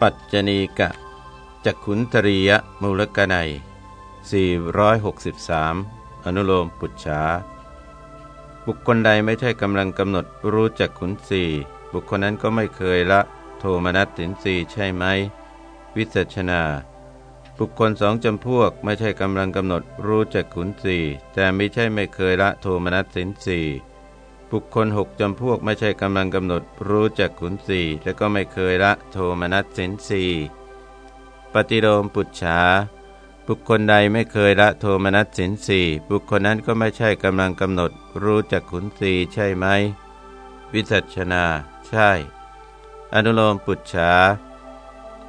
ปัจจณีกะจักขุนตรียมูลกนัย463 อนุโลมปุจฉาบุคคลใดไม่ใช่กำลังกำหนดรู้จักขุนสีบุคคลนั้นก็ไม่เคยละโทมนัสสินสีใช่ไหม วิจัชนา บุคคลสองจำพวกไม่ใช่กำลังกำหนดรู้จักขุนสีแต่ไม่ใช่ไม่เคยละโทมนัสสินสี บุคคลหกจำพวกไม่ใช่กำลังกำหนดรู้จักขุนสีและก็ไม่เคยละโทมนัสสินสีปฏิโลมปุจฉาบุคคลใดไม่เคยละโทมนัสสินสีบุคคลนั้นก็ไม่ใช่กำลังกำหนดรู้จักขุนสีใช่ไหม วิจัชนา ใช่ อนุโลมปุจฉา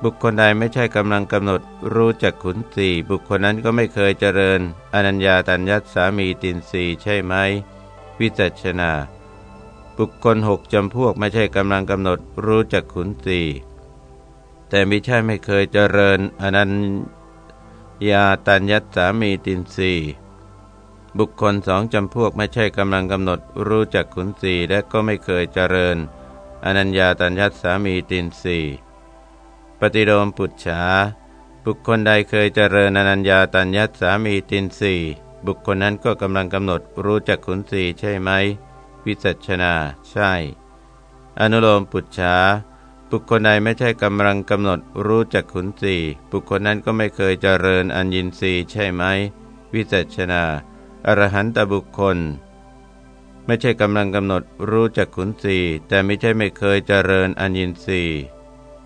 บุคคลใดไม่ใช่กำลังกำหนดรู้จักขุนสีบุคคลนั้นก็ไม่เคยเจริญ อนัญญาตัญญัตสามีตินสีใช่ไหม วิจัชนา บุคคลหกจำพวกไม่ใช่กำลังกำหนดรู้จักขุนสีแต่ไม่ใช่ไม่เคยเจริญอนัญญาตัญญสามีตินสีบุคคลสองจำพวกไม่ใช่กำลังกำหนดรู้จักขุนสีและก็ไม่เคยเจริญ อนัญญาตัญญสามีตินสีปฏิโลมปุจฉาบุคคลใดเคยเจริญอนัญญาตัญญสามีตินสี บุคคลนั้นก็กำลังกำหนดรู้จักขุนสีใช่ไหม วิจัชนา ใช่ อนุโลมปุจฉาบุคคลใดไม่ใช่กำลังกำหนดรู้จักขุนสีบุคคลนั้นก็ไม่เคยเจริญอัญญินรีใช่ไหม วิจัชนา อรหันตบุคคล ไม่ใช่กำลังกำหนดรู้จักขุนสีแต่ไม่ใช่ไม่เคยเจริญอัญญินรี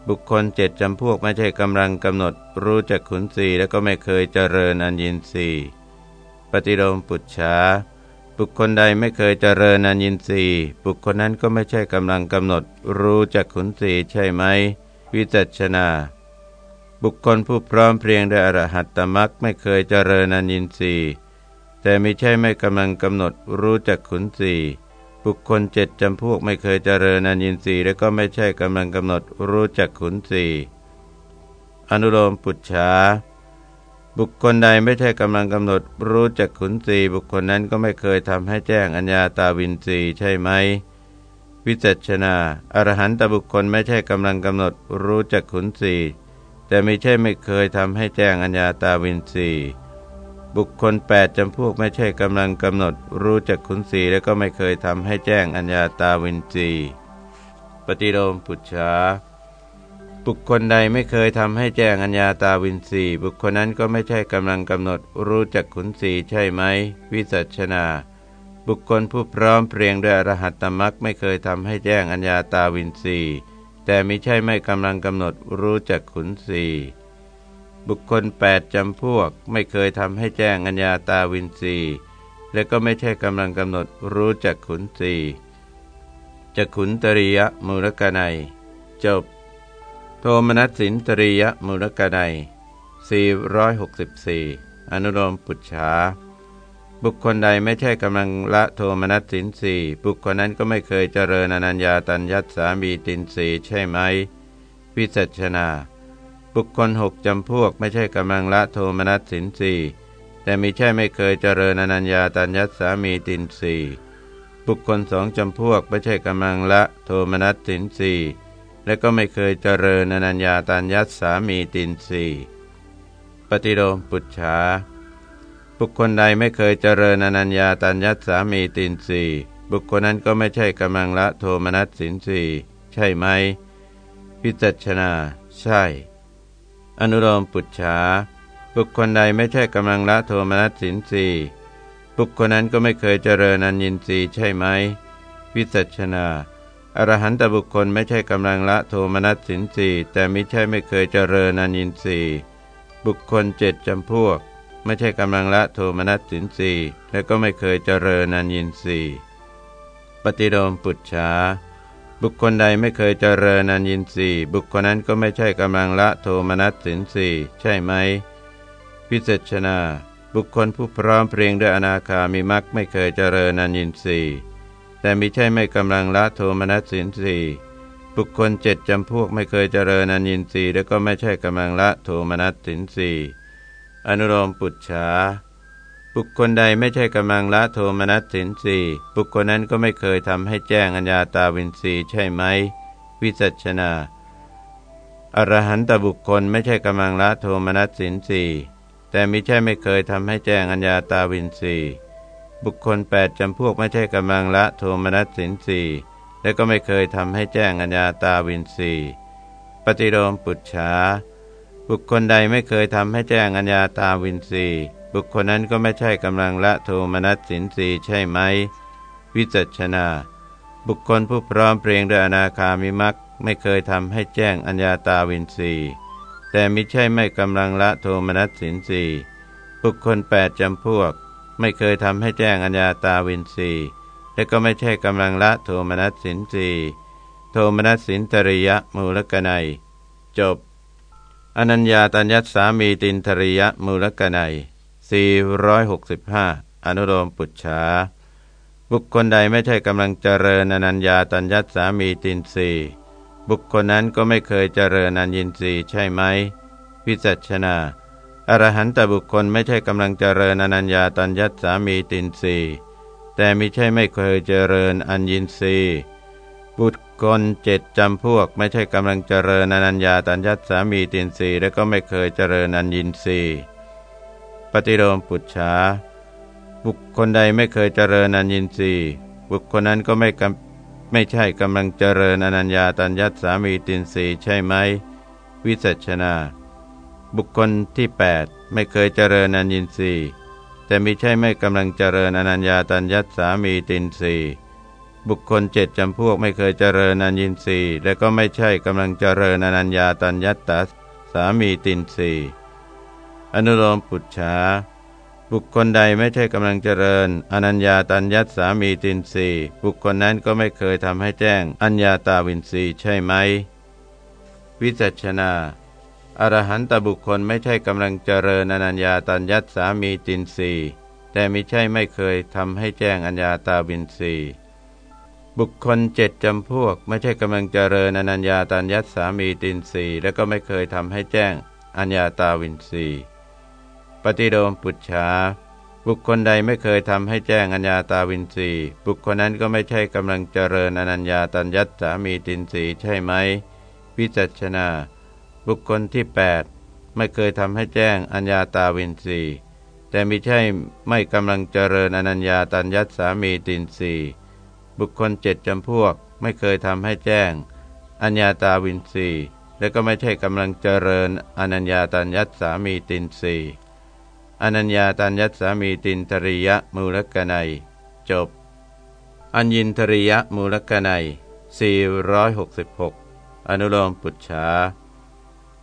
บุคคลเจ็ดจำพวกไม่ใช่กำลังกำหนดรู้จักขุนสีแล้วก็ไม่เคยเจริญอัญญินรี ฏิโลมปุจฉาบุคคลใดไม่เคยเจริญอนินทรีย์บุคคลนั้นก็ไม่ใช่กำลังกำหนดรู้จักขุนสีใช่ไหม วิจัชนา บุคคลผู้พร้อมเพรียงด้วยอรหัตตมักไม่เคยเจริญอนินทรีย์แต่ไม่ใช่ไม่กำลังกำหนดรู้จักขุนสีบุคคลเจ็ดจำพวกไม่เคยเจริญอนินทรีย์และก็ไม่ใช่กำลังกำหนดรู้จักขุนสีอนุโลมปุจฉา บุคคลใดไม่ใช่กำลังกำหนดรู้จักขุนสีบุคคลนั้นก็ไม่เคยทำให้แจ้งอัญญาตาวินสีใช่ไหม วิจัชนาอรหันตบุคคลไม่ใช่กำลังกำหนดรู้จักขุนสีแต่ไม่ใช่ไม่เคยทำให้แจ้งอัญญาตาวินสีบุคคลแปดจำพวกไม่ใช่กำลังกำหนดรู้จักขุนสีแล้วก็ไม่เคยทำให้แจ้งอัญญาตาวินสีปฏิโลมปุจฉา บุคคลใดไม่เคยทำให้แจ้งอัญญาตาวินสีบุคคลนั้นก็ไม่ใช่กำลังกำหนดรู้จักขุนสีใช่ไหม วิสัชนา บุคคลผู้พร้อมเพรียงด้วยอรหัตตมักไม่เคยทำให้แจ้งอัญญาตาวินสีแต่ไม่ใช่ไม่กำลังกำหนดรู้จักขุนสีบุคคลแปดจำพวกไม่เคยทำให้แจ้งอัญญาตาวินสีและก็ไม่ใช่กำลังกำหนดรู้จักขุนสีจักขุนตริยมูลกนัยจบ ทมนัสสินตรียมูลกนัย464 อนุโลมปุจฉา บุคคลใดไม่ใช่กำลังละโทมนัสสินสี่บุคคลนั้นก็ไม่เคยเจริญอนัญญาตัญญัตสามีตินสีใช่ไหมวิจัชนา บุคคลหกจำพวกไม่ใช่กำลังละโทมนัสสินสีแต่มิใช่ไม่เคยเจริญอนัญญาตัญญัตสามีตินสีบุคคลสองจำพวกไม่ใช่กำลังละโทมนัสสินสี และก็ไม่เคยเจริญอนัญญาตัญญัตสามีตินสีปฏิโลมปุจฉาบุคคลใดไม่เคยเจริญอนัญญาตัญญัตสามีตินสีบุคคลนั้นก็ไม่ใช่กำลังละโทมนัสสินสีใช่ไหม พิจัชนา ใช่ อนุโลมปุจฉาบุคคลใดไม่ใช่กำลังละโทมนัสสินสีบุคคลนั้นก็ไม่เคยเจริญอนัญญินสีใช่ไหม วิจัชนา อรหันตบุคคลไม่ใช่กำลังละโทมนัสสินสีแต่ไม่ใช่ไม่เคยเจริญอนินทรีย์บุคคลเจ็ดจำพวก ไม่ใช่กำลังละโทมนัสสินสีและก็ไม่เคยเจริญอนินทรีย์ปฏิโลมปุจฉาบุคคลใดไม่เคยเจริญอนินทรีย์บุคคลนั้นก็ไม่ใช่กำลังละโทมนัสสินสีใช่ไหมพิเศษนาบุคคลผู้พร้อมเพรียงด้วยอนาคามีมักไม่เคยเจริญอนินทรีย์ แต่มิใช่ไม่กำลังละโทมนัสสินสีบุคคลเจ็ดจำพวกไม่เคยเจริญอนินทรีย์แล้วก็ไม่ใช่กำลังละโทมนัสสินสีอนุโลมปุจฉาบุคคลใดไม่ใช่กำลังละโทมนัสสินสีบุคคลนั้นก็ไม่เคยทำให้แจ้งอัญญาตาวินสีใช่ไหม วิจัชนาออรหันตบุคคลไม่ใช่กำลังละโทมนัสสินสีแต่มิใช่ไม่เคยทำให้แจ้งอัญญาตาวินสี บุคคลแปดจำพวกไม่ใช่กำลังละโทมนัสสินสีและก็ไม่เคยทำให้แจ้งอัญญาตาวินสีปฏิโลมปุจฉาบุคคลใดไม่เคยทำให้แจ้งอัญญาตาวินสีบุคคลนั้นก็ไม่ใช่กำลังละโทมนัสสินสีใช่ไหม วิจัชนา บุคคลผู้พร้อมเพรียงด้วยอนาคามิมักไม่เคยทำให้แจ้งอัญญาตาวินสีแต่มิใช่ไม่กำลังละโทมนัสสินสีบุคคลแปดจำพวก ไม่เคยทำให้แจ้งอัญญาตาวินสีและก็ไม่ใช่กำลังละโทมนัสสินสีโทมนัสสินตริยมูลกนัย จบ อนัญญาตัญญัตสามีตินทริยมูลกนัย465 อนุโลมปุจฉาบุคคลใดไม่ใช่กำลังเจริญอนัญญาตัญญัตสามีตินสีบุคคลนั้นก็ไม่เคยเจริญอนัญญินทรีใช่ไหมวิจัชนา อรหันตบุคคลไม่ใช่กำลังเจริญอนัญญาตัญญัตสามีตินสีแต่มิใช่ไม่เคยเจริญอัญญินรีบุตรกลเจ็ดจำพวก ไม่ใช่กำลังเจริญอนัญญาตัญญัตสามีตินสีและก็ไม่เคยเจริญอัญญินรีปฏิโลมปุจฉาบุคคลใดไม่เคยเจริญอัญญินรีบุคคลนั้นก็ไม่ไม่ใช่กำลังเจริญอนัญญาตัญญัตสามีตินสีใช่ไหม วิสัชนา บุคคลที่ 8 ไม่เคยเจริญอนัญญินทรีย์ แต่มิใช่ไม่กำลังเจริญอนัญญาตัญญัตสามีตินสีบุคคลเจ็ดจำพวกไม่เคยเจริญอนัญญินทรีย์และก็ไม่ใช่กำลังเจริญอนัญญาตัญญัตตสามีตินสีอนุโลมปุจฉาบุคคลใดไม่ใช่กำลังเจริญ อนัญญาตัญญัตสามีตินสีบุคคลนั้นก็ไม่เคยทำให้แจ้ง อัญญาตาวินสีใช่ไหม วิจัชนา อรหันตบุคคลไม่ใช่กำลังเจริญอนัญญาตัญญัตสามีตินสีแต่ไม่ใช่ไม่เคยทำให้แจ้งอัญญาตาวินสีบุคคลเจ็ดจำพวก ไม่ใช่กำลังเจริญอนัญญาตัญญัตสามีตินสีและก็ไม่เคยทำให้แจ้งอัญญาตาวินสีปฏิโดมปุจฉาบุคคลใดไม่เคยทำให้แจ้งอัญญาตาวินสีบุคคลนั้นก็ไม่ใช่กำลังเจริญอนัญญาตัญญัตสามีตินสีใช่ไหมวิจัชนา บุคคลที่ 8 ไม่เคยทำให้แจ้งอัญญาตาวินสีแต่ไม่ใช่ไม่กำลังเจริญอนัญญาตัญญัตสามีตินสีบุคคลเจ็ดจำพวกไม่เคยทำให้แจ้ง อัญญาตาวินสีและก็ไม่ใช่กำลังเจริญอนัญญาตัญญัตสามีตินสีอนัญญาตัญญัตสามีตินทริยมูลกนัย จบ อัญญินทริยมูลกนัย466 อนุโลมปุจฉา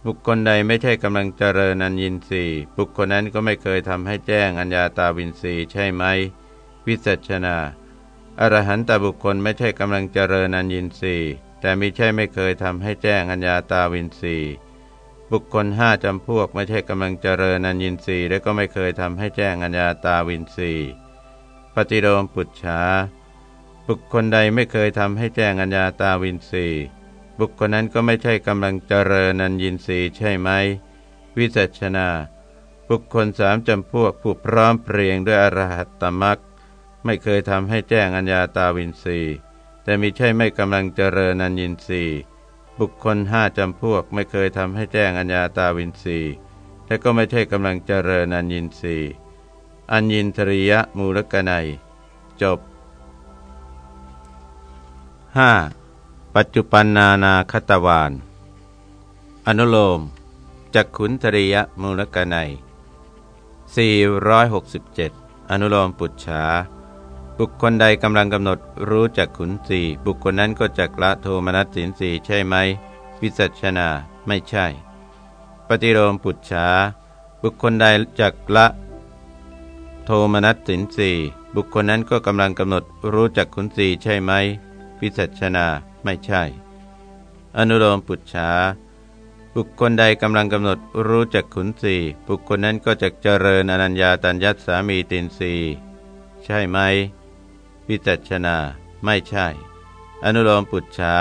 บุคคลใดไม่ใช่กำลังเจริญอัญญินสีบุคคลนั้นก็ไม่เคยทำให้แจ้งอัญญาตาวินสีใช่ไหม วิสัชนาอรหันตบุคคลไม่ใช่กำลังเจริญอัญญินสีแต่มิใช่ไม่เคยทำให้แจ้งอัญญาตาวินสีบุคคลห้าจำพวกไม่ใช่กำลังเจริญอัญญินทรีย์และก็ไม่เคยทำให้แจ้งอัญญาตาวินทรีย์ปฏิโลมปุจฉาบุคคลใดไม่เคยทำให้แจ้งอัญญาตาวินทรีย์ บุคคลนั้นก็ไม่ใช่กำลังเจริญอัญญินทรีย์ใช่ไหม วิจัชนา บุคคลสามจำพวกผู้พร้อมเพรียงด้วยอรหัตตมักไม่เคยทำให้แจ้งอัญญาตาวินทรีย์แต่มิใช่ไม่กำลังเจริญอัญญินทรีย์บุคคลห้าจำพวกไม่เคยทำให้แจ้งอัญญาตาวินสีและก็ไม่ใช่กำลังเจริญอัญญินรีอัญญินทริยมูลกนัย จบ 5. ปัจจุปันนานาคตวานอนุโลมจักขุนทริยมูลกนัย467 อนุโลมปุจฉา บุคคลใดกำลังกำหนดรู้จักขุนสีบุคคลนั้นก็จักละโทมนัสสินสีใช่ไหม วิสัชนาไม่ใช่ ปฏิโลมปุจฉา บุคคลใดจักละ โทมนัสสินสีบุคคลนั้นก็กำลังกำหนดรู้จักขุนสีใช่ไหม วิสัชนา ไม่ใช่ อนุโลมปุจฉาบุคคลใดกำลังกำหนดรู้จักขุนสีบุคคลนั้นก็จะเจริญอนัญญาตัญญัตสามีตินสีใช่ไหมวิจัชนา ไม่ใช่ อนุโลมปุจฉา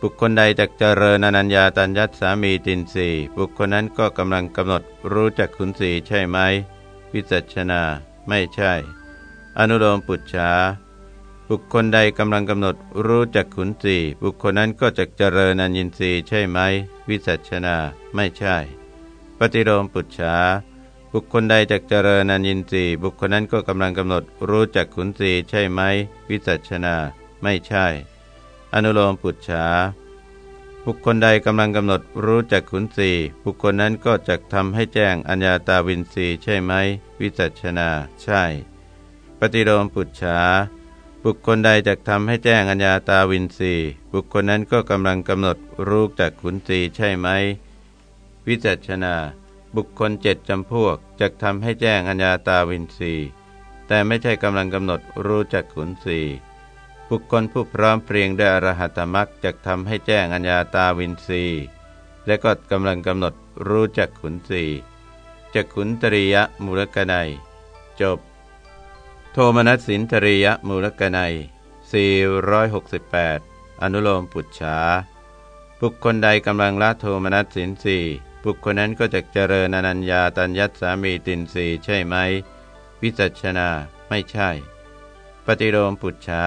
บุคคลใดจักเจริญอนัญญาตัญญัตสามีตินสีบุคคลนั้นก็กำลังกำหนดรู้จักขุนสีใช่ไหมวิจัชนา ไม่ใช่ อนุโลมปุจฉา บุคคลใดกำลังกำหนดรู้จักขุนสีบุคคลนั้นก็จะเจริญอญินทรีย์ใช่ไหม วิสัชนาไม่ใช่ ปฏิโลมปุจฉาบุคคลใดจักเจริญอญินทรีย์บุคคลนั้นก็กำลังกำหนดรู้จักขุนสีใช่ไหม วิสัชนาไม่ใช่ อนุโลมปุจฉาบุคคลใดกำลังกำหนดรู้จักขุนสีบุคคลนั้นก็จะทำให้แจ้งอัญญาตาวินสีใช่ไหม วิจัชนาใช่ ปฏิโลมปุจฉา บุคคลใดจะทำให้แจ้งอัญญาตาวินสีบุคคลนั้นก็กำลังกำหนดรู้จักขุนสีใช่ไหม วิจัชนา บุคคลเจ็ดจำพวกจะทำให้แจ้งอัญญาตาวินสีแต่ไม่ใช่กำลังกำหนดรู้จักขุนสีบุคคลผู้พร้อมเพรียงด้วยอรหัตมรักจะทำให้แจ้งอัญญาตาวินสีและก็กำลังกำหนดรู้จักขุนสีจักขุนตริยมูลกนัยจบ โทมนัสสินตริยมูลกนัย468 อนุโลมปุจฉาบุคคลใดกำลังละโทมนัสสินสี่บุคคลนั้นก็จะเจริญอนัญญาตัญญัตสามีตินสีใช่ไหม วิจัชนาไม่ใช่ ปฏิโลมปุจฉา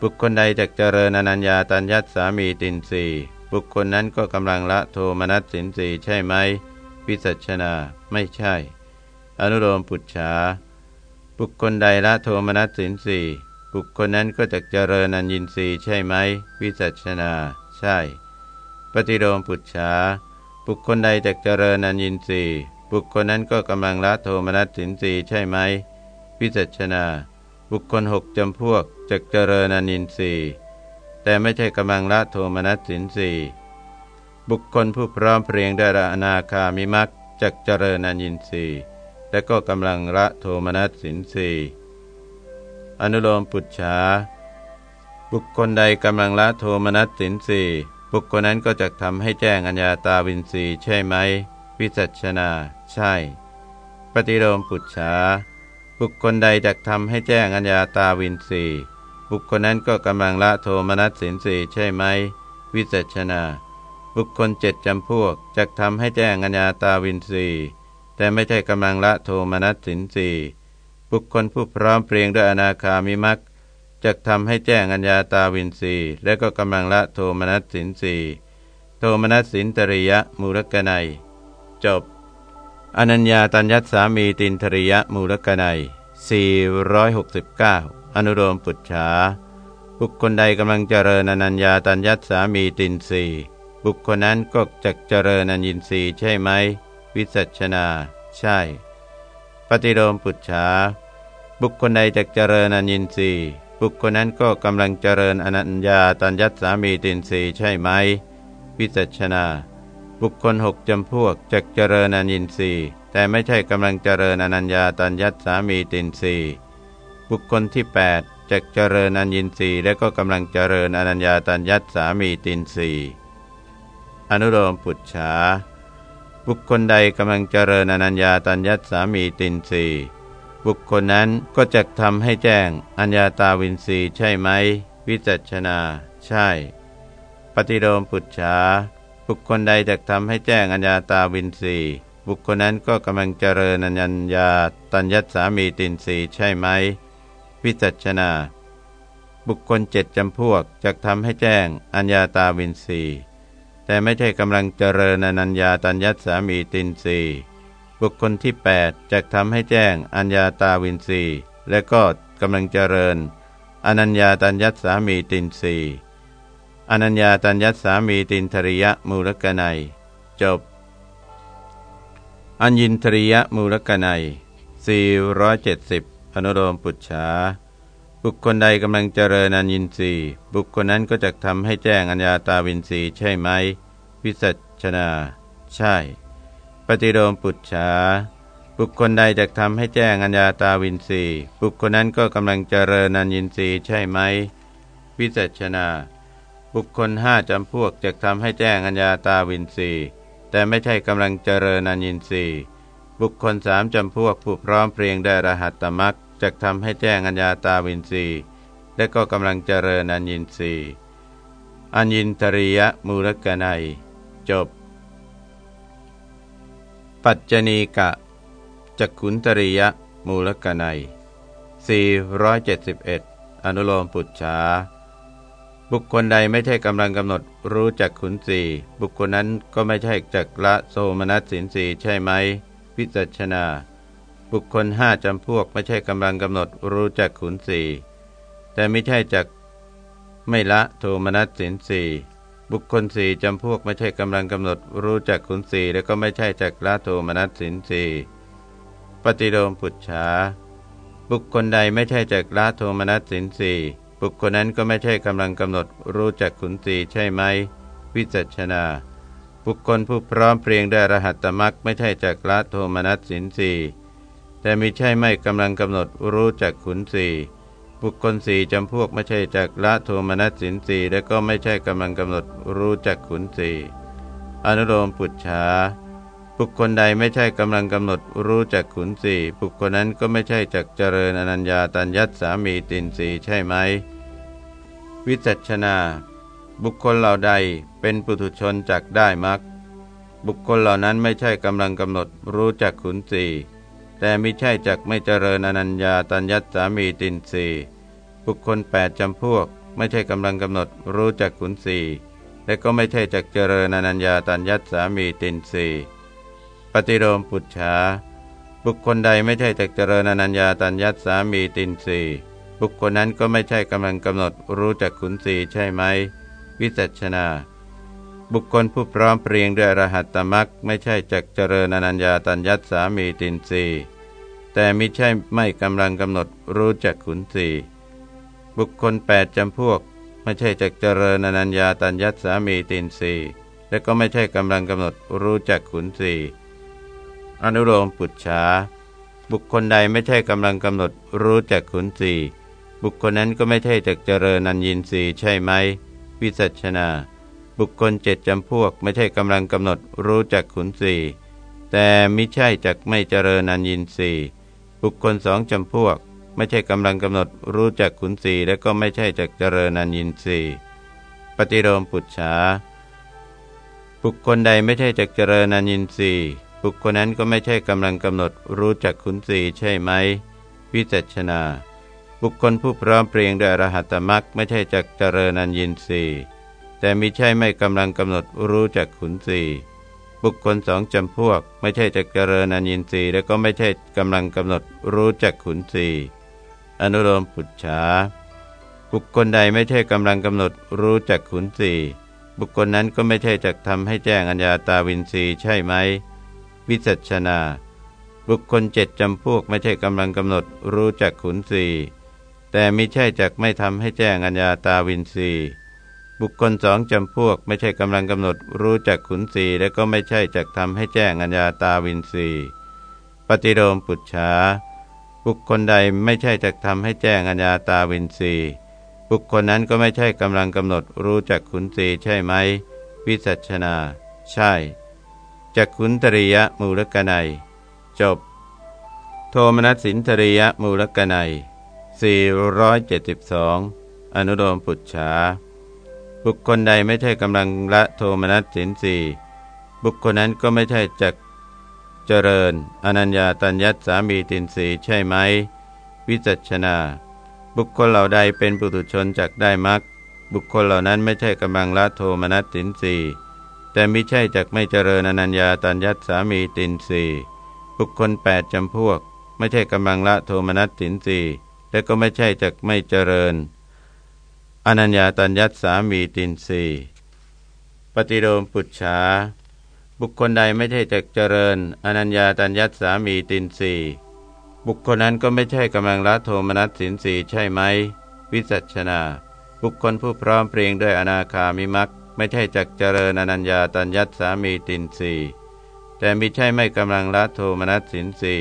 บุคคลใดจักเจริญอนัญญาตัญญัตสามีตินสีบุคคลนั้นก็กำลังละโทมนัสสินสีใช่ไหม วิสัชนาไม่ใช่ อนุโลมปุจฉา บุคคลใดละโทมนัสสินสีบุคคลนั้นก็จะเจริญอญินสีใช่ไหม วิสัชนา ใช่ ปฏิโลมปุจฉาบุคคลใดจะเจริญอญินสีบุคคลนั้นก็กำลังละโทมนัสสินสีใช่ไหม วิจัชนา บุคคลหกจำพวกจะเจริญอนินทรีย์แต่ไม่ใช่กำลังละโทมนัสสินสีบุคคลผู้พร้อมเพรียงได้วยอนาคามิมักจะเจริญอนินทรีย์ และก็กำลังละโทมนัสสินสีอนุโลมปุจฉาบุคคลใดกำลังละโทมนัสสินสีบุคคลนั้นก็จะทำให้แจ้งอัญญาตาวินสีใช่ไหมวิจัชนา ใช่ ปฏิโลมปุจฉาบุคคลใดจะทำให้แจ้งอัญญาตาวินสีบุคคลนั้นก็กำลังละโทมนัสสินสีใช่ไหมวิจัชนา บุคคลเจ็ดจำพวกจะทำให้แจ้งอัญญาตาวินสี แต่ไม่ใช่กำลังละโทมนัสสินสีบุคคลผู้พร้อมเพรียงด้วยอนาคามิมักจะทำให้แจ้งอัญญาตาวินสีและก็กำลังละโทมนัสสินสีโทมนัสสินตริยมูลกนัย จบ อนัญญาตัญญัตสามีตินทริยมูลกนัย469 อนุโลมปุจฉาบุคคลใดกำลังเจริญอนัญญาตัญญัตสามีตินสีบุคคลนั้นก็จะเจริญอญินสีใช่ไหม วิสัชนา ใช่ ปฏิโลมปุจฉา บุคคลใดจะเจริญอญินสีบุคคลนั้นก็กำลังเจริญอนัญญาตัญญัตสามีตินสีใช่ไหม วิสัชนา บุคคลหกจำพวกจักเจริญอนินทรีย์ แต่ไม่ใช่กำลังเจริญอนัญญาตัญญัตสามีตินทรีย์บุคคลที่8จักเจริญอนินทรีย์และก็กำลังเจริญอนัญญาตัญญัตสามีตินทรีย์อนุโลมปุจฉา บุคคลใดกำลังเจริญอนัญญาตัญญัตสามีตินทรีบุคคลนั้นก็จะทำให้แจ้งอัญญาตาวินทรีใช่ไหม วิจัชนา ใช่ ปฏิโลมปุจฉาบุคคลใดจะทำให้แจ้งอัญญาตาวินสีบุคคลนั้นก็กำลังเจริญอัญญาตัญญัตสามีตินสีใช่ไหม วิจัชนา บุคคลเจ็ดจำพวกจะทำให้แจ้งอัญญาตาวินสี แต่ไม่ใช่กำลังเจริญอนัญญาตัญญัตสามีตินสีบุคคลที่8จะทำให้แจ้งอัญญาตาวินสีและก็กำลังเจริญ อนัญญาตัญญัตสามีตินสีอนัญญาตัญญัตสามีตินทริยมูลกนัย จบ อัญญินทริยมูลกนัย470อนุโลมปุจฉา บุคคลใดกำลังเจริญอัญญินทรีบุคคลนั้นก็จะทำให้แจ้งอัญญาตาวินทรีใช่ไหม วิสัชนา ใช่ ปฏิโลมปุจฉาบุคคลใดจะทำให้แจ้งอัญญาตาวินทรีบุคคลนั้นก็กำลังเจริญอัญญินทรีใช่ไหม วิสัชนา บุคคลห้าจำพวกจะทำให้แจ้งอัญญาตาวินสีแต่ไม่ใช่กำลังเจริญอัญญินสีบุคคลสามจำพวกผู้พร้อมเพรียงได้รหัตตมัก จะทำให้แจ้งอัญญาตาวินสีและก็กำลังเจริญอัญญินสีอัญญินตริยมูลกนัย จบ ปัจจณีกะจักขุนตริยมูลกนัย471 อนุโลมปุจฉาบุคคลใดไม่ใช่กำลังกำหนดรู้จักขุนสีบุคคลนั้นก็ไม่ใช่จักละโสมนัสสินสีใช่ไหมวิจัชนา บุคคลห้าจำพวกไม่ใช่กำลังกำหนดรู้จักขุนสี่แต่ไม่ใช่จักไม่ละโทมนัสสินสี่บุคคลสี่จำพวกไม่ใช่กำลังกำหนดรู้จักขุนสี่แล้วก็ไม่ใช่จักละโทมนัสสินสี่ปฏิโลมปุจฉาบุคคลใดไม่ใช่จักละโทมนัสสินสี่บุคคลนั้นก็ไม่ใช่กำลังกำหนดรู้จักขุนสีใช่ไหม วิจัชนา บุคคลผู้พร้อมเพรียงได้รหัตตมักไม่ใช่จักละโทมนัสสินสี่ แต่มิใช่ไม่กำลังกำหนดรู้จักขุนสีบุคคลสี่จำพวกไม่ใช่จักละโทมนัสสินสีและก็ไม่ใช่กำลังกำหนดรู้จักขุนสีอนุโลมปุจฉาบุคคลใดไม่ใช่กำลังกำหนดรู้จักขุนสีบุคคลนั้นก็ไม่ใช่จักเจริญอนัญญาตัญญัตสามีตินสีใช่ไหม วิจัชนา บุคคลเหล่าใดเป็นปุถุชนจักได้มักบุคคลเหล่านั้นไม่ใช่กำลังกำหนดรู้จักขุนสี แต่ไม่ใช่จักไม่เจริญอนัญญาตัญญัตสามีตินสีบุคคลแปดจำพวก ไม่ใช่กำลังกำหนดรู้จักขุนสีและก็ไม่ใช่จักเจริญอนัญญาตัญญัตสามีตินสีปฏิโลมปุจฉาบุคคลใดไม่ใช่จักเจริญอนัญญาตัญญัตสามีตินสีบุคคลนั้นก็ไม่ใช่กำลังกำหนดรู้จักขุนสีใช่ไหมวิจัชนา บุคคลผู้พร้อมเพรียงด้วยรหัตตมักไม่ใช่จักเจริญอนัญญาตัญญัตสามีตินสีแต่มิใช่ไม่กำลังกำหนดรู้จักขุนสีบุคคลแปดจำพวก ไม่ใช่จักเจริญอนัญญาตัญญัตสามีตินสีและก็ไม่ใช่กำลังกำหนดรู้จักขุนสีอนุโลมปุจฉาบุคคลใดไม่ใช่กำลังกำหนดรู้จักขุนสีบุคคลนั้นก็ไม่ใช่จักเจริญนันยินสีใช่ไหมวิสัชนา บุคคลเจ็ดจำพวกไม่ใช่กำลังกำหนดรู้จักขุนสีแต่มิใช่จักไม่เจริญนันยินสีบุคคลสองจำพวก ไม่ใช่กำลังกำหนดรู้จักขุนสีและก็ไม่ใช่จักเจริญนันยินสีปฏิโลมปุจฉาบุคคลใดไม่ใช่จักเจริญนันยินสีบุคคลนั้นก็ไม่ใช่กำลังกำหนดรู้จักขุนสีใช่ไหมวิจัชนา บุคคลผู้พร้อมเพรียงด้วยรหัตมักไม่ใช่จักเจริญนันยินสี แต่มิใช่ไม่กำลังกำหนดรู้จักขุนสีบุคคลสองจำพวก ไม่ใช่จักเจริญนันยินสีและก็ไม่ใช่กำลังกำหนดรู้จักขุนสีอนุโลมปุจฉาบุคคลใดไม่ใช่กำลังกำหนดรู้จักขุนสีบุคคลนั้นก็ไม่ใช่จักทำให้แจ้งอัญญาตาวินสีใช่ไหม วิจัชนา บุคคลเจ็ดจำพวกไม่ใช่กำลังกำหนดรู้จักขุนสีแต่มิใช่จักไม่ทำให้แจ้งอัญญาตาวินสี บุคคลสองจำพวก ไม่ใช่กำลังกำหนดรู้จักขุนสีและก็ไม่ใช่จักทำให้แจ้งอัญญาตาวินสีปฏิโลมปุจฉาบุคคลใดไม่ใช่จักทำให้แจ้งอัญญาตาวินสีบุคคลนั้นก็ไม่ใช่กำลังกำหนดรู้จักขุนสีใช่ไหม วิสัชนา ใช่จักขุนตริยมูลกนัย จบ โทมนัสสินทริยมูลกนัย472 อนุโลมปุจฉา บุคคลใดไม่ใช่กำลังละโทมนัสสินสีบุคคลนั้นก็ไม่ใช่จักเจริญ อนัญญาตัญญัตสามีตินสีใช่ไหม วิจัชนา บุคคลเหล่าใดเป็นปุถุชนจักได้มักบุคคลเหล่านั้นไม่ใช่กำลังละโทมนัสสินสีแต่มิใช่จักไม่เจริญอนัญญาตัญญัตสามีตินสีบุคคลแปดจำพวก ไม่ใช่กำลังละโทมนัสตินสีและก็ไม่ใช่จักไม่เจริญ อนัญญาตัญญัตสามีตินสีปฏิโลมปุจฉา บุคคลใดไม่ใช่จักเจริญ อนัญญาตัญญัตสามีตินสีบุคคลนั้นก็ไม่ใช่กำลังละโทมนัสสินสีใช่ไหม วิจัชนา บุคคลผู้พร้อมเพรียงด้วยอนาคามิมักไม่ใช่จักเจริญอนัญญาตัญญัตสามีตินสีแต่มิใช่ไม่กำลังละโทมนัสสินสี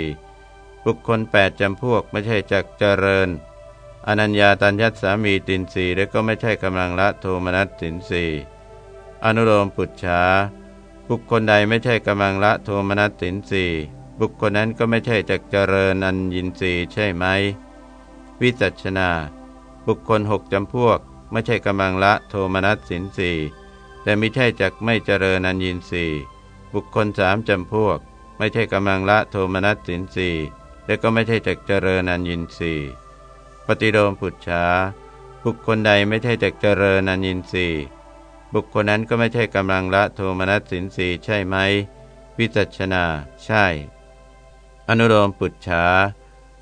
บุคคลแปดจำพวกไม่ใช่จักเจริญ อนัญญาตัญญัตสามีตินสีและก็ไม่ใช่กำลังละโทมนัสสินสีอนุโลมปุจฉาบุคคลใดไม่ใช่กำลังละโทมนัสสินสีบุคคลนั้นก็ไม่ใช่จักเจริญอันยินสีใช่ไหม วิจัชนา บุคคลหกจำพวก ไม่ใช่กำลังละโทมนัสสินสีแต่ไม่ใช่จักไม่เจริญนันยินสีบุคคลสามจำพวก ไม่ใช่กำลังละโทมนัสสินสีและก็ไม่ใช่จักเจริญนันยินสี ปฏิโลมปุจฉาบุคคลใดไม่ใช่จักเจริญอนินทรีย์บุคคลนั้นก็ไม่ใช่กำลังละโทมนัสสินสีใช่ไหม วิจัชนา ใช่ อนุโลมปุจฉา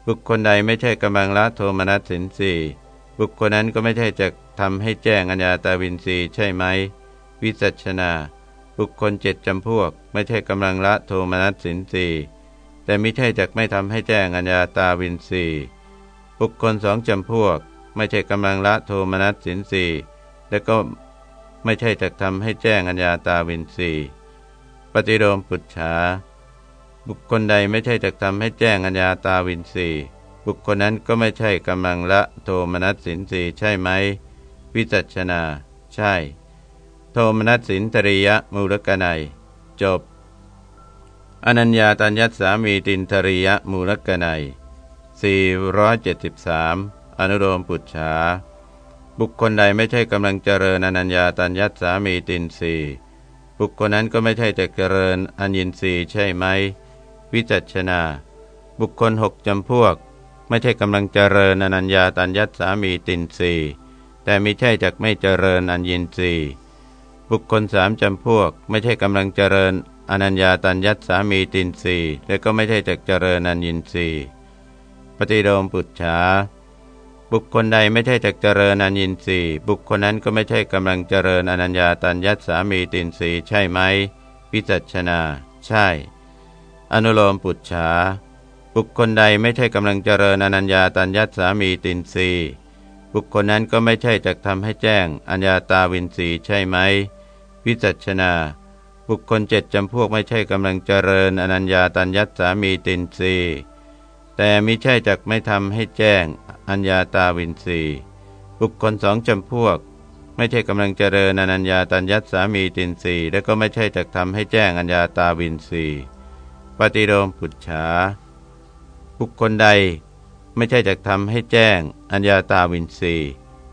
บุคคลใดไม่ใช่กำลังละโทมนัสสินสีบุคคลนั้นก็ไม่ใช่จะทำให้แจ้งอัญญาตาวินสีใช่ไหม วิจัชนา บุคคลเจ็ดจำพวก ไม่ใช่กำลังละโทมนัสสินสีแต่ไม่ใช่จักไม่ทำให้แจ้งอัญญาตาวินสี บุคคลสองจำพวก ไม่ใช่กำลังละโทมนัสสินสีและก็ไม่ใช่จักทำให้แจ้งอัญญาตาวินสีปฏิโลมปุจฉา บุคคลใดไม่ใช่จักทำให้แจ้งอัญญาตาวินสีบุคคลนั้นก็ไม่ใช่กำลังละโทมนัสสินสีใช่ไหม วิจัชนา ใช่ โทมนัสสินตริยมูลกนัย จบ อนัญญาตัญญัตสามีตินทริยมูลกนัย 473 อนุโลมปุจฉา บุคคลใดไม่ใช่กำลังเจริญอนัญญาตัญญัตสามีตินสีบุคคลนั้นก็ไม่ใช่จะเจริญอัญญินรีใช่ไหม วิจัชนา บุคคลหกจำพวก ไม่ใช่กำลังเจริญอนัญญาตัญญัตสามีตินสีแต่ไม่ใช่จักไม่เจริญอัญญินรีบุคคลสามจำพวก ไม่ใช่กำลังเจริญอนัญญาตัญญัตสามีตินสีและก็ไม่ใช่จักเจริญอัญญินรี ปฏิโดมปุจฉาบุคคลใดไม่ใช่จักเจริญอนินทรีย์บุคคลนั้นก็ไม่ใช่กำลังเจริญอนัญญาตัญญัตสามีตินทรีย์ใช่ไหมวิจัชนา ใช่ อนุโลมปุจฉาบุคคลใดไม่ใช่กำลังเจริญอนัญญาตัญญัตสามีตินทรีย์บุคคลนั้นก็ไม่ใช่จักทำให้แจ้งอัญญาตาวินทรีย์ใช่ไหมวิจัชนา บุคคลเจ็ดจำพวกไม่ใช่กำลังเจริญอนัญญาตัญญัตสามีตินทรีย์ แต่มิใช่จักไม่ทำให้แจ้ง อัญญาตาวินสีบุคคลสองจำพวก ไม่ใช่กำลังเจริญอนัญญาตัญญัตสามีตินสีและก็ไม่ใช่จักทำให้แจ้งอัญญาตาวินสีปฏิโลมปุจฉาบุคคลใดไม่ใช่จักทำให้แจ้ง อัญญาตาวินสี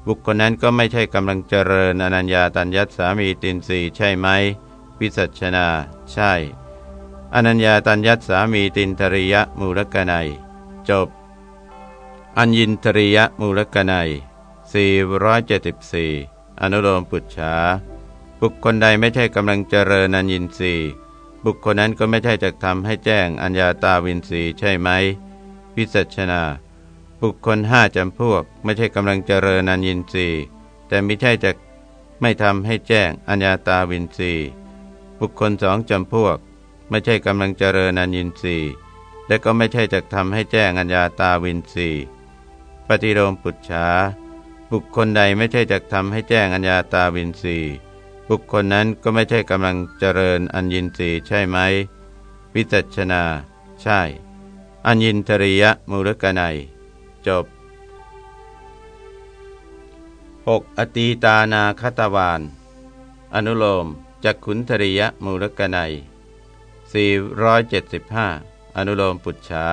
บุคคลนั้นก็ไม่ใช่กำลังเจริญอนัญญาตัญญัตสามีตินสีใช่ไหมวิสัชนา ใช่ อนัญญาตัญญัตสามีตินทริยมูลกนัย จบ อัญญินทริยมูลกนัย474 อนุโลมปุจฉาบุคคลใดไม่ใช่กำลังเจริญอัญญินรีบุคคลนั้นก็ไม่ใช่จะทำให้แจ้งอัญญาตาวินรีใช่ไหมพิสัชนา บุคคลห้าจำพวก ไม่ใช่กำลังเจริญอัญญินรีแต่ไม่ใช่จะไม่ทำให้แจ้งอัญญาตาวินรีบุคคลสองจำพวก ไม่ใช่กำลังเจริญอัญญินรี และก็ไม่ใช่จะทำให้แจ้งอัญญาตาวินสีปฏิโลมปุจฉาบุคคลใดไม่ใช่จะทำให้แจ้งอัญญาตาวินสีบุคคลนั้นก็ไม่ใช่กำลังเจริญอัญญินสีใช่ไหมวิจัชนา ใช่ อัญญินทริยมูลกนัย จบ 6. อตีตานาคตวาน อนุโลมจักขุนทริยมูลกนัย475 อนุโลมปุจฉา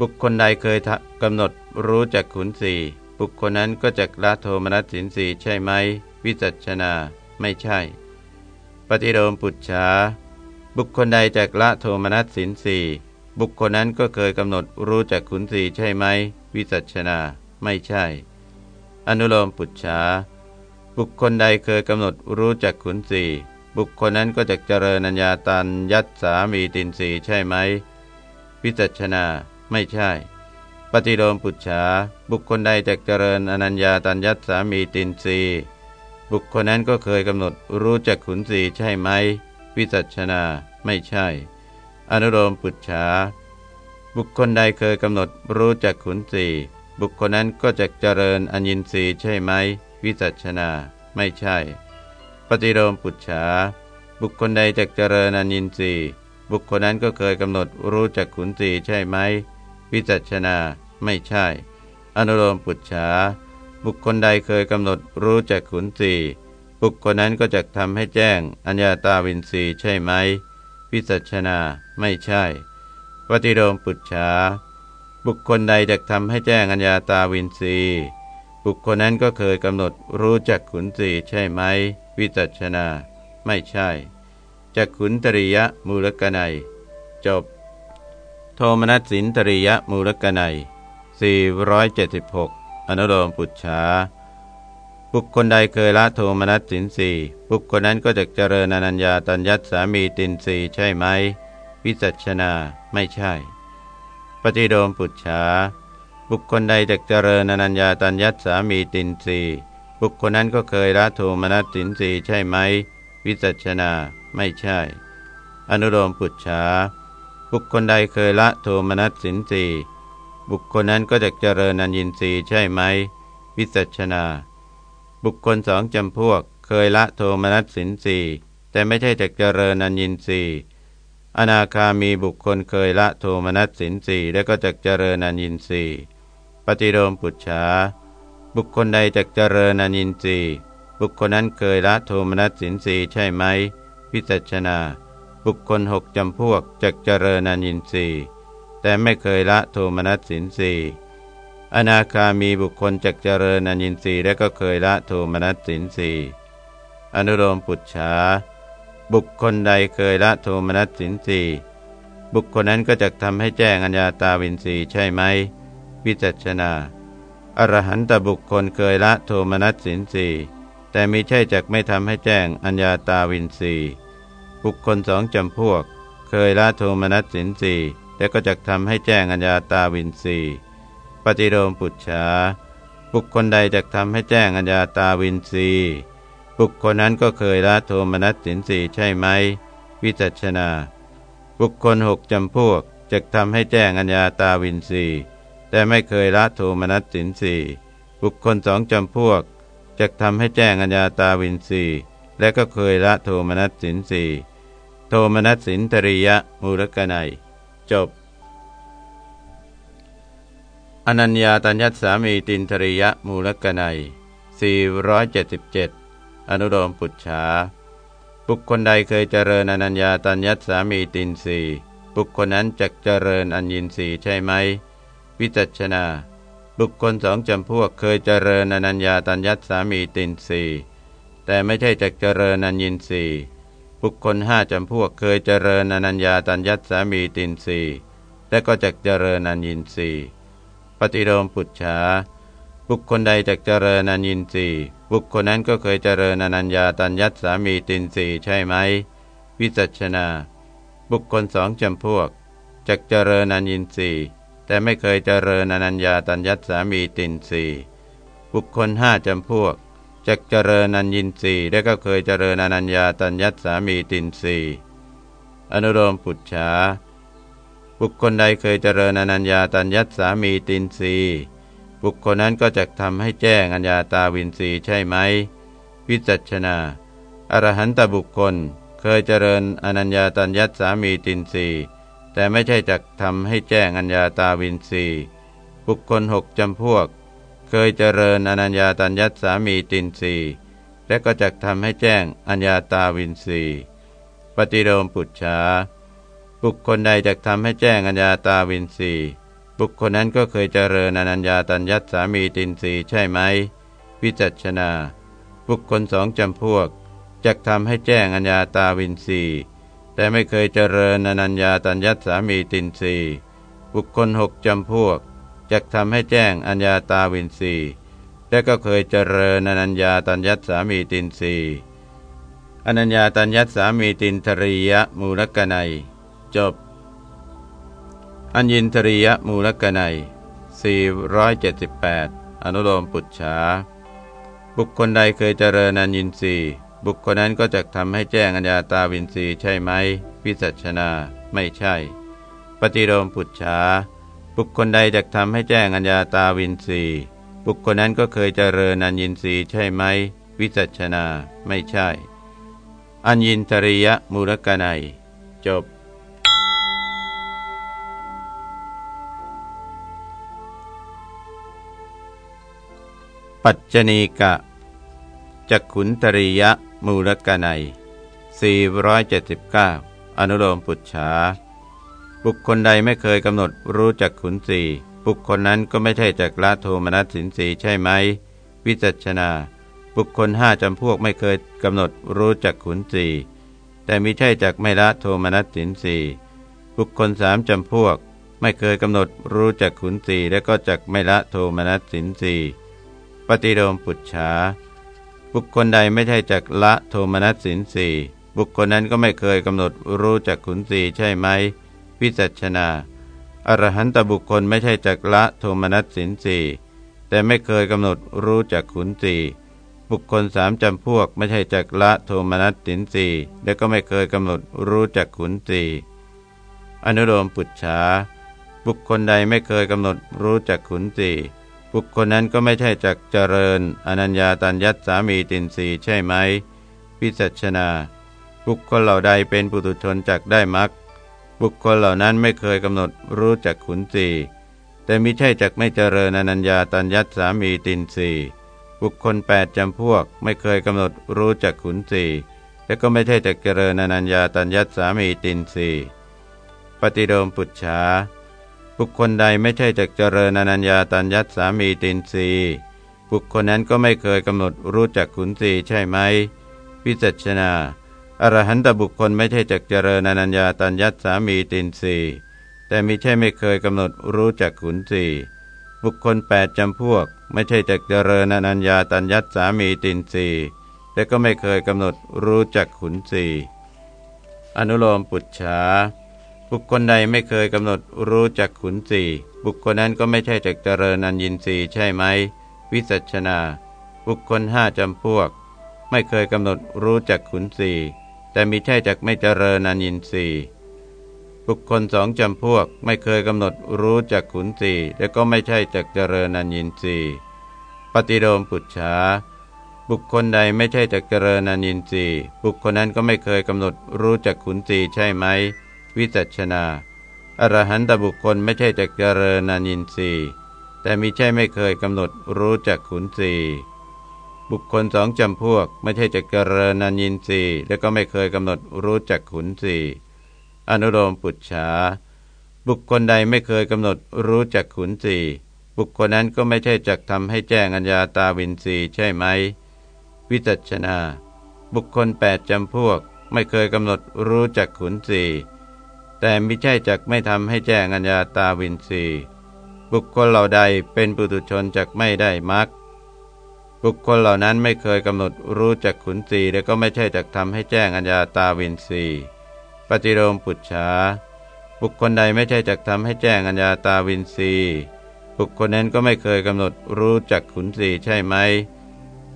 บุคคลใดเคยกำหนดรู้จักขุนสีบุคคลนั้นก็จะละโทมนัสสินสีใช่ไหม วิจัชนาไม่ใช่ ปฏิโลมปุจฉาบุคคลใดจักละโทมนัสสินสีบุคคลนั้นก็เคยกำหนดรู้จักขุนสีใช่ไหม วิจัชนาไม่ใช่ อนุโลมปุจฉาบุคคลใดเคยกำหนดรู้จักขุนสี บุคคลนั้นก็จะเจริญัญญาตันยัตสามีตินสีใช่ไหมวิจัชนาไม่ใช่ ปฏิโลมปุจฉาบุคคลใดจะเจริญอนัญญาตันยัตสามีตินสีบุคคลนั้นก็เคยกำหนดรู้จักขุนสีใช่ไหมวิจัชนาไม่ใช่ อนุโลมปุจฉาบุคคลใดเคยกำหนดรู้จักขุนสีบุคคลนั้นก็จะเจริญอัญญินรีใช่ไหมวิจัชนาไม่ใช่ ปฏิโลมปุจฉา บุคคลใดจักเจริญอนินทรีย์ บุคคลนั้นก็เคยกำหนดรู้จักขุนสีใช่ไหม วิจัชนา ไม่ใช่ อนุโลมปุจฉา บุคคลใดเคยกำหนดรู้จักขุนสีบุคคลนั้นก็จะทำให้แจ้ง อัญญาตาวินสีใช่ไหม วิจัชนา ไม่ใช่ ปฏิโลมปุจฉา บุคคลใดจะทำให้แจ้งอัญญาตาวินสีบุคคลนั้นก็เคยกำหนดรู้จักขุนสีใช่ไหม วิจัชนา ไม่ใช่จักขุนตริยมูลกนัย จบ โทมนัสสินตริยมูลกนัย476 อนุโลมปุจฉาบุคคลใดเคยละโทมนัสสินสี่บุคคลนั้นก็จะเจริญอนัญญาตัญญัตสามีตินสีใช่ไหม วิจัชนาไม่ใช่ ปฏิโดมปุจฉาบุคคลใดจะเจริญอนัญญาตัญญัตสามีตินสี บุคคลนั้นก็เคยละโทมนัสสินสีใช่ไหม วิจัชนาไม่ใช่ อนุโลมปุจฉาบุคคลใดเคยละโทมนัสสินสีบุคคลนั้นก็จะเจริญอัญญินรีใช่ไหม วิจัชนา บุคคลสองจำพวกเคยละโทมนัสสินสีแต่ไม่ใช่จะเจริญอัญญินรีอนาคามีบุคคลเคยละโทมนัสสินสีแล้วก็จะเจริญอัญญินรีปฏิโลมปุจฉา บุคคลใดจะเจริญอัญญินรีบุคคลนั้นเคยละโทมนัสสินสีใช่ไหมพิจัชนา บุคคลหกจำพวกจะเจริญอัญญินรีแต่ไม่เคยละโทมนัสสินสีอนาคามีบุคคลจักเจริญอนินทรีย์และก็เคยละโทมนัสสินสีอนุโลมปุจฉาบุคคลใดเคยละโทมนัสสินสีบุคคลนั้นก็จะทำให้แจ้งอัญญาตาวินสีใช่ไหมวิจัชนา อรหันตบุคคลเคยละโทมนัสสินสีแต่ไม่ใช่จักไม่ทำให้แจ้งอัญญาตาวินสีบุคคลสองจำพวก เคยละโทมนัสสินสีและก็จะทำให้แจ้งอัญญาตาวินสีปฏิโลมปุจฉาบุคคลใดจะทำให้แจ้งอัญญาตาวินสีบุคคลนั้นก็เคยละโทมนัสสินสีใช่ไหม วิจัชนา บุคคลหกจำพวกจะทำให้แจ้งอัญญาตาวินสี แต่ไม่เคยละโทมนัสสินสีบุคคลสองจำพวกจะทำให้แจ้งอัญญาตาวินสีและก็เคยละโทมนัสสินสีโทมนัสสินตริยะมูลกนัย จบ อนัญญาตัญญัตสามีตินทริยะมูลกนัย 477 อนุโลมปุจฉา บุคคลใดเคยเจริญอนัญญาตัญญัตสามีตินสีบุคคลนั้นจะเจริญอัญญินสีใช่ไหม วิจัชนา บุคคลสองจำพวกเคยเจริญอนัญญาตัญญัตสามีตินสีแต่ไม่ใช่จะเจริญอัญญินสีบุคคลห้าจำพวกเคยเจริญอนัญญาตัญญัตสามีตินสีและก็จะเจริญอัญญินสีปฏิโลมปุจฉาบุคคลใดจักเจริญอนินทรีบุคคลนั้นก็เคยเจริญอนัญญาตัญญัตสามีตินสีใช่ไหมวิจัชนา บุคคลสองจำพวกจักเจริญอนินทรีย์ แต่ไม่เคยเจริญอนัญญาตัญญัตสามีตินสีบุคคลห้าจำพวกจักเจริญอนินทรีและก็เคยเจริญอนัญญาตัญญัตสามีตินสีอนุโลมปุจฉาบุคคลใดเคยเจริญอนัญญาตัญญัตสามีตินรีบุคคลนั้นก็จะทำให้แจ้งอัญญาตาวินรีใช่ไหมวิจัชนาอรหันตบุคคล เคยเจริญอนัญญาตัญญัตสามีตินรี แต่ไม่ใช่จักทำให้แจ้งอัญญาตาวินรีบุคคลหกจำพวก เคยเจริญอนัญญาตัญญัตสามีตินรีและก็จะทำให้แจ้งอัญญาตาวินรีปฏิโลมปุจฉาบุคคลใดจะทำให้แจ้งอัญญาตาวินสีบุคคลนั้นก็เคยเจริญอนัญญาตัญญัตสามีตินสีใช่ไหมวิจัชนา บุคคลสองจำพวกจะทำให้แจ้งอัญญาตาวินสี แต่ไม่เคยเจริญอนัญญาตัญญัตสามีตินสีบุคคลหกจำพวกจะทำให้แจ้งอัญญาตาวินสีและก็เคยเจริญอนัญญาตัญญัตสามีตินสีอนัญญาตัญญัตสามีตินทริยมูลกนัย จบ อัญญินทริยมูลกนัย478 อนุโลมปุจฉาบุคคลใดเคยเจริญอัญญินรี บุคคลนั้นก็จะทำให้แจ้งอัญญาตาวินรีใช่ไหมพิสัชนาไม่ใช่ ปฏิโลมปุจฉาบุคคลใดจะทำให้แจ้งอัญญาตาวินรีบุคคลนั้นก็เคยเจริญอัญญินรีใช่ไหมวิจัชนาไม่ใช่ อัญญินทริยมูลกนัย จบ ปัจจณีกะจักขุนตริยะ มูลกนัย479 อนุโลมปุจฉา บุคคลใดไม่เคยกำหนดรู้จักขุนสีบุคคลนั้นก็ไม่ใช่จักละโทมนัสสินสีใช่ไหม วิจัชนา บุคคลห้าจำพวกไม่เคยกำหนดรู้จักขุนสีแต่มิใช่จักไม่ละโทมนัสสินสีบุคคลสามจำพวก ไม่เคยกำหนดรู้จักขุนสีและก็จักไม่ละโทมนัสสินสีปฏิโลมปุจฉา บุคคลใดไม่ใช่จักละโทมนัสสินสีบุคคลนั้นก็ไม่เคยกำหนดรู้จักขุนสีใช่ไหมวิจัชนาอรหันตบุคคลไม่ใช่จักละโทมนัสสินสีแต่ไม่เคยกำหนดรู้จักขุนสีบุคคลสามจำพวกไม่ใช่จักละโทมนัสสินสีและก็ไม่เคยกำหนดรู้จักขุนสีอนุโลมปุจฉาบุคคลใดไม่เคยกำหนดรู้จักขุนสี บุคคลนั้นก็ไม่ใช่จักเจริญ อนัญญาตัญญัตสามีตินสีใช่ไหมพิจัชนา บุคคลเหล่าใดเป็นปุถุชนจักได้มักบุคคลเหล่านั้นไม่เคยกำหนดรู้จักขุนสีแต่มิใช่จักไม่เจริญอนัญญาตัญญัตสามีตินสีบุคคลแปดจำพวกไม่เคยกำหนดรู้จักขุนสีและก็ไม่ใช่จักเจริญอนัญญาตัญญัตสามีตินสีปฏิโดมปุจฉา บุคคลใดไม่ใช่จักเจริญอนัญญาตัญญัตสามีตินสีบุคคลนั้นก็ไม่เคยกำหนดรู้จักขุนสีใช่ไหมวิจัชนาอรหันตบุคคลไม่ใช่จักเจริญอนัญญาตัญญัตสามีตินสีแต่มิใช่ไม่เคยกำหนดรู้จักขุนสีบุคคลแปดจำพวก ไม่ใช่จักเจริญอนัญญาตัญญัตสามีตินสีและก็ไม่เคยกำหนดรู้จักขุนสีอนุโลมปุจฉา บุคคลใดไม่เคยกำหนดรู้จักขุนสีบุคคลนั้นก็ไม่ใช่จักเจริญนันยินรีใช่ไหม วิสัชนา บุคคลห้าจำพวก ไม่เคยกำหนดรู้จักขุนสีแต่มีใช่จักไม่เจริญนันยินรีบุคคลสองจำพวก ไม่เคยกำหนดรู้จักขุนสีและก็ไม่ใช่จักเจริญนันยินรีปฏิโลมปุจฉาบุคคลใดไม่ใช่จักเจริญนันยินทรีย์บุคคลนั้นก็ไม่เคยกำหนดรู้จักขุนสีใช่ไหม วิจัชนาอรหันตบุคคลไม่ใช่จักเจริญนานินทรีย์ แต่มิใช่ไม่เคยกำหนดรู้จักขุนสีบุคคลสองจำพวกไม่ใช่จักเจริญนานินทรีย์และก็ไม่เคยกำหนดรู้จักขุนสีอนุโลมปุจฉาบุคคลใดไม่เคยกำหนดรู้จักขุนสีบุคคลนั้นก็ไม่ใช่จักทำให้แจ้งอัญญาตาวินสีใช่ไหม วิจัชนา บุคคลแปดจำพวกไม่เคยกำหนดรู้จักขุนสี แต่ไม่ใช่จักไม่ทำให้แจ้งอัญญาตาวินสีบุคคลเหล่าใดเป็นปุถุชนจักไม่ได้มักบุคคลเหล่านั้นไม่เคยกำหนดรู้จักขุนสีและก็ไม่ใช่จักทำให้แจ้งอัญญาตาวินสีปฏิโลมปุจฉาบุคคลใดไม่ใช่จักทำให้แจ้งอัญญาตาวินสีบุคคลนั้นก็ไม่เคยกำหนดรู้จักขุนสีใช่ไหม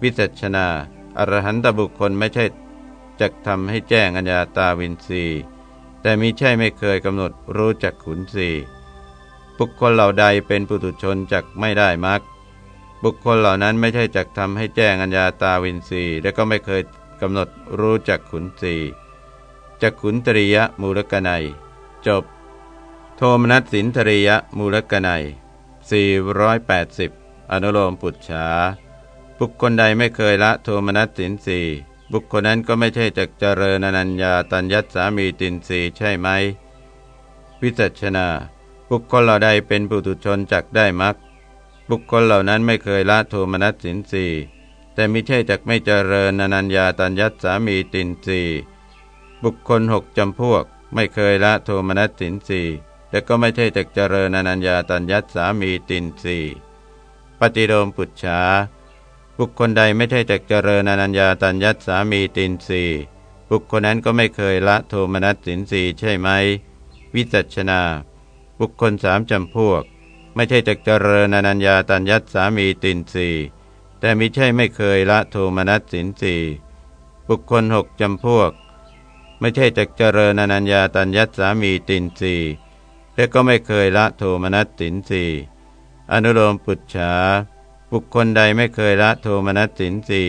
วิจัชนาอรหันตบุคคลไม่ใช่จักทำให้แจ้งอัญญาตาวินสี แต่มิใช่ไม่เคยกำหนดรู้จักขุนสีบุคคลเหล่าใดเป็นปุถุชนจักไม่ได้มักบุคคลเหล่านั้นไม่ใช่จักทำให้แจ้งอัญญาตาวินสีและก็ไม่เคยกำหนดรู้จักขุนสีจักขุนตริยมูลกนัย จบ โทมนัสสินทริยมูลกนัย480 อนุโลมปุจฉาบุคคลใดไม่เคยละโทมนัสสินสี บุคคลนั้นก็ไม่ใช่จักเจริญอนัญญาตัญญัตสามีตินสีใช่ไหม วิจัชนา บุคคลเหล่าใดเป็นปุถุชนจักได้มักบุคคลเหล่านั้นไม่เคยละโทมนัสสินสีแต่มิใช่จักไม่เจริญอนัญญาตัญญัตสามีตินสีบุคคลหกจำพวก ไม่เคยละโทมนัสสินสีและก็ไม่ใช่จักเจริญอนัญญาตัญญัตสามีตินสีปฏิโลมปุจฉา บุคคลใดไม่ใช่จักเจริญอนัญญาตัญญัตสามีตินสีบุคคลนั้นก็ไม่เคยละโทมนัสสินสีใช่ไหม วิจัชนา บุคคลสามจำพวก ไม่ใช่จักเจริญอนัญญาตัญญัตสามีตินสีแต่มิใช่ไม่เคยละโทมนัสสินสีบุคคลหกจำพวก ไม่ใช่จักเจริญอนัญญาตัญญัตสามีตินสีและก็ไม่เคยละโทมนัสสินสีอนุโลมปุจฉา บุคคลใดไม่เคยละโทมนัสสินสี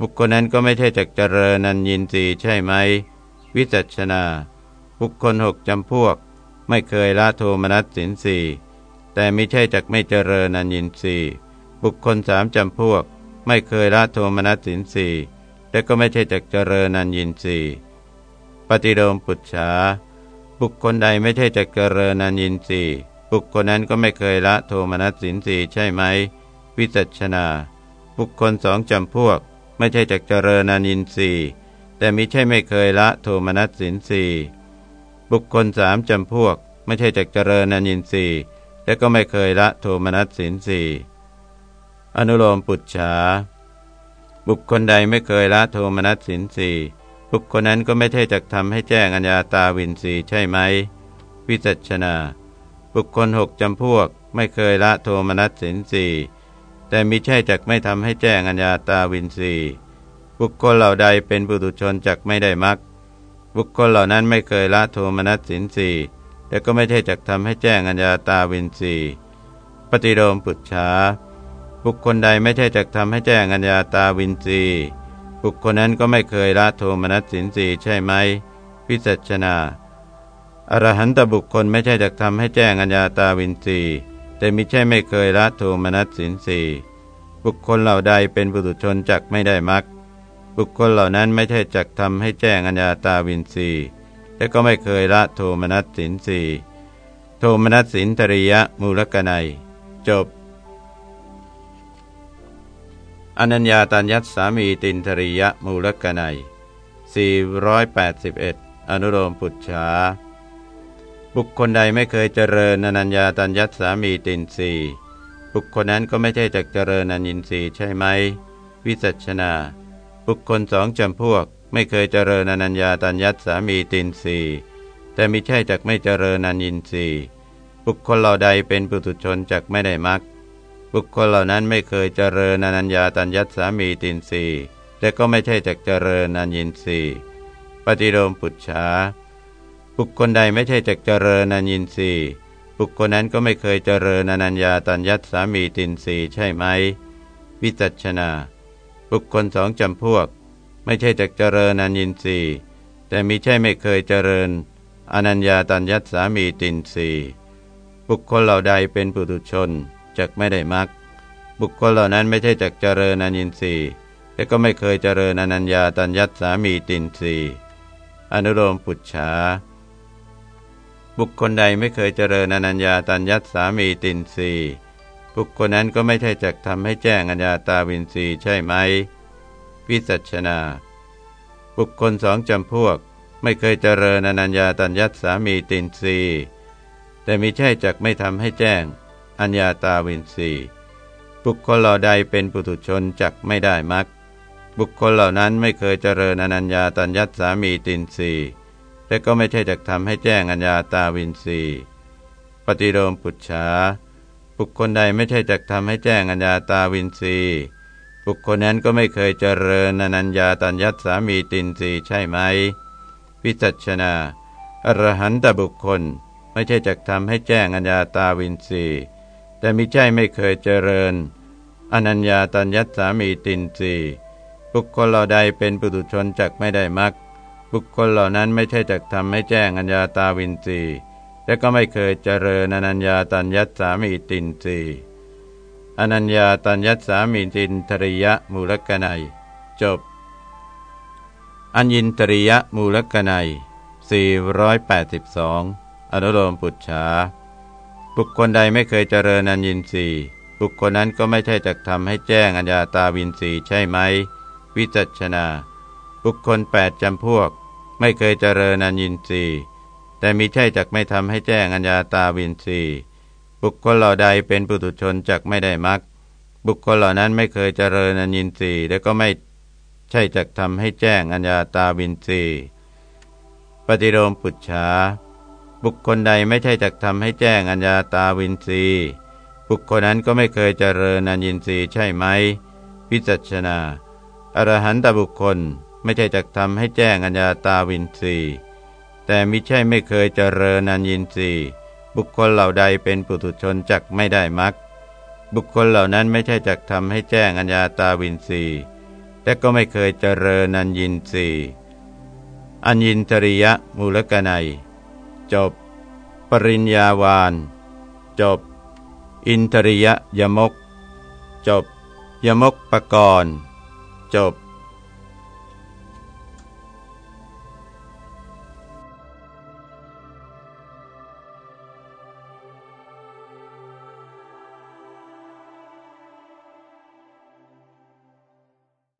บุคคลนั้นก็ไม่ใช่จักเจริญนันยินสีใช่ไหม วิจัชนา บุคคลหกจำพวก ไม่เคยละโทมนัสสินสีแต่ไม่ใช่จักไม่เจริญนันยินสีบุคคลสามจำพวก ไม่เคยละโทมนัสสินสีและก็ไม่ใช่จักเจริญนันยินสีปฏิโลมปุจฉาบุคคลใดไม่ใช่จักเจริญนันยินสีบุคคลนั้นก็ไม่เคยละโทมนัสสินสีใช่ไหม วิจัชนา บุคคลสองจำพวก ไม่ใช่จักเจริญานินทรีย์แต่มิใช่ไม่เคยละโทมนัสสินสีบุคคลสามจำพวก ไม่ใช่จักเจริญนันยินทรีย์และก็ไม่เคยละโทมนัสสินสีอนุโลมปุจฉาบุคคลใดไม่เคยละโทมนัสสินสีบุคคลนั้นก็ไม่ใช่จักทำให้แจ้งอัญญาตาวินสีใช่ไหม วิจัชนา บุคคลหกจำพวก ไม่เคยละโทมนัสสินสี แต่มิใช่จักไม่ทำให้แจ้งอัญญาตาวินสีบุคคลเหล่าใดเป็นปุถุชนจักไม่ได้มักบุคคลเหล่านั้นไม่เคยละโทมนัสสินสีแต่ก็ไม่ใช่จักทำให้แจ้งอัญญาตาวินสีปฏิโลมปุจฉาบุคคลใดไม่ใช่จักทำให้แจ้งอัญญาตาวินสีบุคคลนั้นก็ไม่เคยละโทมนัสสินสีใช่ไหมพิจัชนาอรหันตบุคคลไม่ใช่จักทำให้แจ้งอัญญาตาวินสี แต่มิใช่ไม่เคยละโทมนัสสินสีบุคคลเหล่าใดเป็นบุตุชนจักไม่ได้มักบุคคลเหล่านั้นไม่ใช่จักทำให้แจ้งอัญญาตาวินสีและก็ไม่เคยละโทมนัสสินสีโทมนัสสินตริยมูลกนัย จบ อนัญญาตัญญัตสามีตินทริยมูลกนัย481 อนุโลมปุจฉา บุคคลใดไม่เคยเจริญอนัญญาตัญญัตสามีตินสีบุคคลนั้นก็ไม่ใช่จักเจริญอนินทรีย์ใช่ไหม วิสัชนา บุคคลสองจำพวก ไม่เคยเจริญอนัญญาตัญญัตสามีตินสีแต่มิใช่จักไม่เจริญอนินทรีย์บุคคลเหล่าใดเป็นปุถุชนจักไม่ได้มักบุคคลเหล่านั้นไม่เคยเจริญอนัญญาตัญญัตสามีตินสีและก็ไม่ใช่จักเจริญอนินทรีย์ปฏิโลมปุจฉา บุคคลใดไม่ใช่จักเจริญอนินทรีย์บุคคลนั้นก็ไม่เคยเจริญอนัญญาตัญญัตสามีตินสีใช่ไหม วิจัชนา บุคคลสองจำพวก ไม่ใช่จักเจริญอนินทรีย์แต่มิใช่ไม่เคยเจริญอนัญญาตัญญัตสามีตินสีบุคคลเหล่าใดเป็นปุถุชนจักไม่ได้มักบุคคลเหล่านั้นไม่ใช่จักเจริญอนินทรีย์และก็ไม่เคยเจริญอนัญญาตัญญัตสามีตินทรีย์อนุโลมปุจฉา บุคคลใดไม่เคยเจริญอนัญญาตัญญัตสามีตินทรีบุคคลนั้นก็ไม่ใช่จักทำให้แจ้งอัญญาตาวินทรีใช่ไหมวิสัชนา บุคคลสองจำพวก ไม่เคยเจริญอนัญญาตัญญัตสามีตินทรีแต่มิใช่จักไม่ทำให้แจ้ง อัญญาตาวินสีบุคคลเหล่าใดเป็นปุถุชนจักไม่ได้มักบุคคลเหล่านั้นไม่เคยเจริญอนัญญาตัญญัตสามีตินสี และก็ไม่ใช่จักทำให้แจ้งอัญญาตาวินสีปฏิโลมปุจฉาบุคคลใดไม่ใช่จักทำให้แจ้งอัญญาตาวินสีบุคคลนั้นก็ไม่เคยเจริญอนัญญาตัญญัตสามีตินสีใช่ไหมวิจัชนาอรหันตบุคคลไม่ใช่จักทำให้แจ้งอัญญาตาวินสีแต่มิใช่ไม่เคยเจริญ อนัญญาตัญญัตสามีตินสีบุคคลเหล่าใดเป็นปุถุชนจักไม่ได้มัก บุคคลเหล่านั้นไม่ใช่จักทำให้แจ้งอัญญาตาวินสีและก็ไม่เคยเจริญอนัญญาตัญญัตสามีตินสีอนัญญาตัญญัตสามีตินทริยะมูลกนัย จบ อัญญินตริยะมูลกนัย482 อนุโลมปุจฉาบุคคลใดไม่เคยเจริญอัญญินทรีบุคคลนั้นก็ไม่ใช่จักทำให้แจ้งอัญญาตาวินทรีใช่ไหม วิจัชนา บุคคลแปดจำพวก ไม่เคยเจริญอัญญินทรีย์แต่มีใช่จักไม่ทำให้แจ้งอัญญาตาวินทรีย์บุคคลเหล่าใดเป็นปุถุชนจักไม่ได้มักบุคคลเหล่านั้นไม่เคยเจริญอัญญินทรีย์และก็ไม่ใช่จักทำให้แจ้งอัญญาตาวินทรีย์ปฏิโลมปุจฉาบุคคลใดไม่ใช่จักทำให้แจ้งอัญญาตาวินรีบุคคลนั้นก็ไม่เคยเจริญอัญญินทรีย์ใช่ไหมพิจัชนาอรหันตบุคคล ไม่ใช่จักทำให้แจ้งอัญญาตาวินรีแต่มิใช่ไม่เคยเจริญอัญญินทรีบุคคลเหล่าใดเป็นปุถุชนจักไม่ได้มักบุคคลเหล่านั้นไม่ใช่จักทำให้แจ้งอัญญาตาวินรีแต่ก็ไม่เคยเจริญอัญญินทรีย์อัญญินตริยมูลกนัย จบ ปริญญาวาน จบ อินทริยยมก จบ ยมกปกรณ์จบ